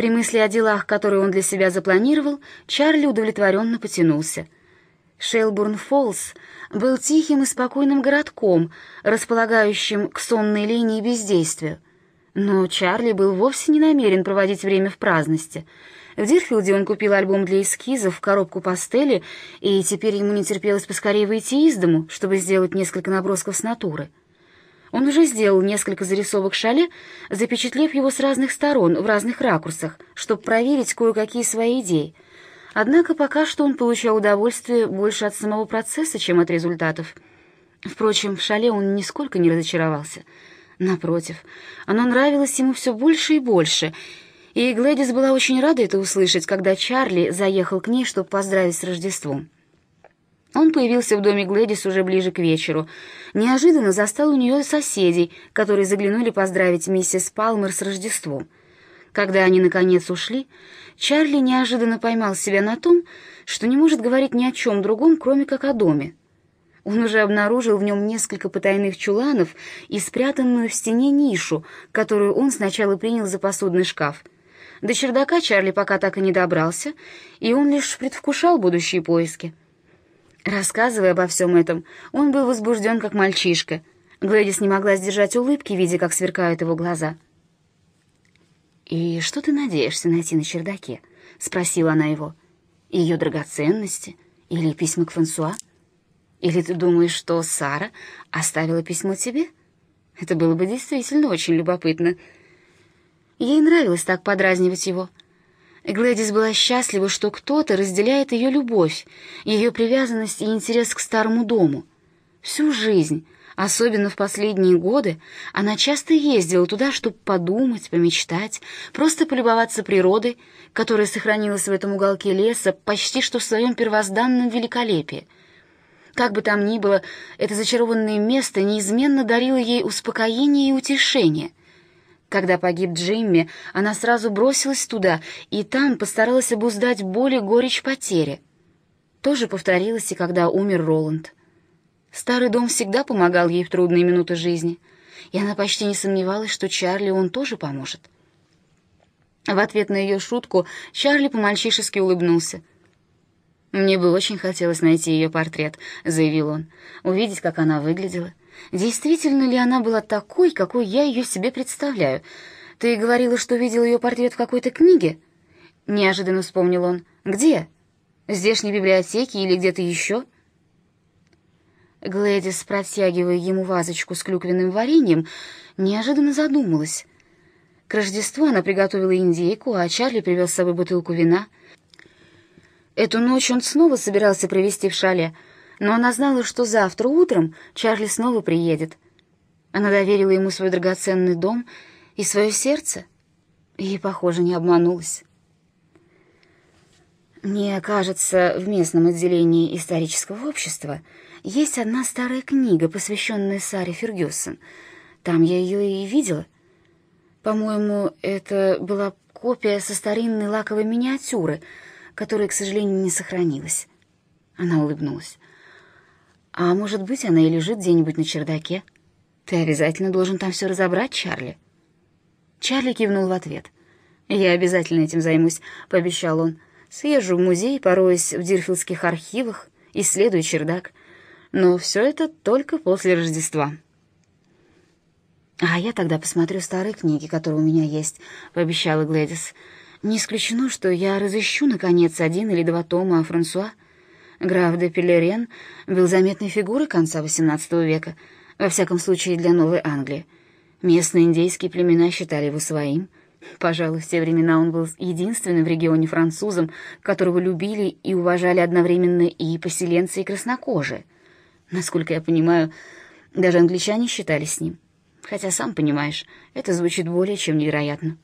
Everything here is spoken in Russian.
При мысли о делах, которые он для себя запланировал, Чарли удовлетворенно потянулся. Шелбурн-Фоллс был тихим и спокойным городком, располагающим к сонной линии бездействия. Но Чарли был вовсе не намерен проводить время в праздности. В Дирфилде он купил альбом для эскизов, коробку пастели, и теперь ему не терпелось поскорее выйти из дому, чтобы сделать несколько набросков с натуры. Он уже сделал несколько зарисовок шале, запечатлев его с разных сторон, в разных ракурсах, чтобы проверить кое-какие свои идеи. Однако пока что он получал удовольствие больше от самого процесса, чем от результатов. Впрочем, в шале он нисколько не разочаровался. Напротив, оно нравилось ему все больше и больше, и Глэдис была очень рада это услышать, когда Чарли заехал к ней, чтобы поздравить с Рождеством. Он появился в доме Глэдис уже ближе к вечеру. Неожиданно застал у нее соседей, которые заглянули поздравить миссис Палмер с Рождеством. Когда они, наконец, ушли, Чарли неожиданно поймал себя на том, что не может говорить ни о чем другом, кроме как о доме. Он уже обнаружил в нем несколько потайных чуланов и спрятанную в стене нишу, которую он сначала принял за посудный шкаф. До чердака Чарли пока так и не добрался, и он лишь предвкушал будущие поиски. Рассказывая обо всем этом, он был возбужден, как мальчишка. Глэдис не могла сдержать улыбки, видя, как сверкают его глаза. «И что ты надеешься найти на чердаке?» — спросила она его. «Ее драгоценности? Или письма к Франсуа? Или ты думаешь, что Сара оставила письмо тебе? Это было бы действительно очень любопытно». Ей нравилось так подразнивать его — Глэдис была счастлива, что кто-то разделяет ее любовь, ее привязанность и интерес к старому дому. Всю жизнь, особенно в последние годы, она часто ездила туда, чтобы подумать, помечтать, просто полюбоваться природой, которая сохранилась в этом уголке леса почти что в своем первозданном великолепии. Как бы там ни было, это зачарованное место неизменно дарило ей успокоение и утешение — когда погиб Джимми, она сразу бросилась туда и там постаралась обуздать боль и горечь потери. То же повторилось и когда умер Роланд. Старый дом всегда помогал ей в трудные минуты жизни, и она почти не сомневалась, что Чарли он тоже поможет. В ответ на ее шутку Чарли по-мальчишески улыбнулся. «Мне бы очень хотелось найти ее портрет», — заявил он, — «увидеть, как она выглядела, Действительно ли она была такой, какой я ее себе представляю? Ты говорила, что видел ее портрет в какой-то книге? Неожиданно вспомнил он. Где? В здешней библиотеке или где-то еще? Глэдис, протягивая ему вазочку с клюквенным вареньем, неожиданно задумалась. К Рождеству она приготовила индейку, а Чарли привез с собой бутылку вина. Эту ночь он снова собирался провести в шале — но она знала, что завтра утром Чарли снова приедет. Она доверила ему свой драгоценный дом и свое сердце, и, похоже, не обманулась. Мне кажется, в местном отделении исторического общества есть одна старая книга, посвященная Саре Фергюсон. Там я ее и видела. По-моему, это была копия со старинной лаковой миниатюры, которая, к сожалению, не сохранилась. Она улыбнулась. А может быть, она и лежит где-нибудь на чердаке. Ты обязательно должен там все разобрать, Чарли. Чарли кивнул в ответ. «Я обязательно этим займусь», — пообещал он. «Съезжу в музей, пороюсь в дирфилдских архивах, исследую чердак. Но все это только после Рождества». «А я тогда посмотрю старые книги, которые у меня есть», — пообещала Глэдис. «Не исключено, что я разыщу, наконец, один или два тома о Франсуа». Граф де Пелерен был заметной фигурой конца XVIII века, во всяком случае для Новой Англии. Местные индейские племена считали его своим. Пожалуй, в те времена он был единственным в регионе французом, которого любили и уважали одновременно и поселенцы, и краснокожие. Насколько я понимаю, даже англичане считали с ним. Хотя, сам понимаешь, это звучит более чем невероятно.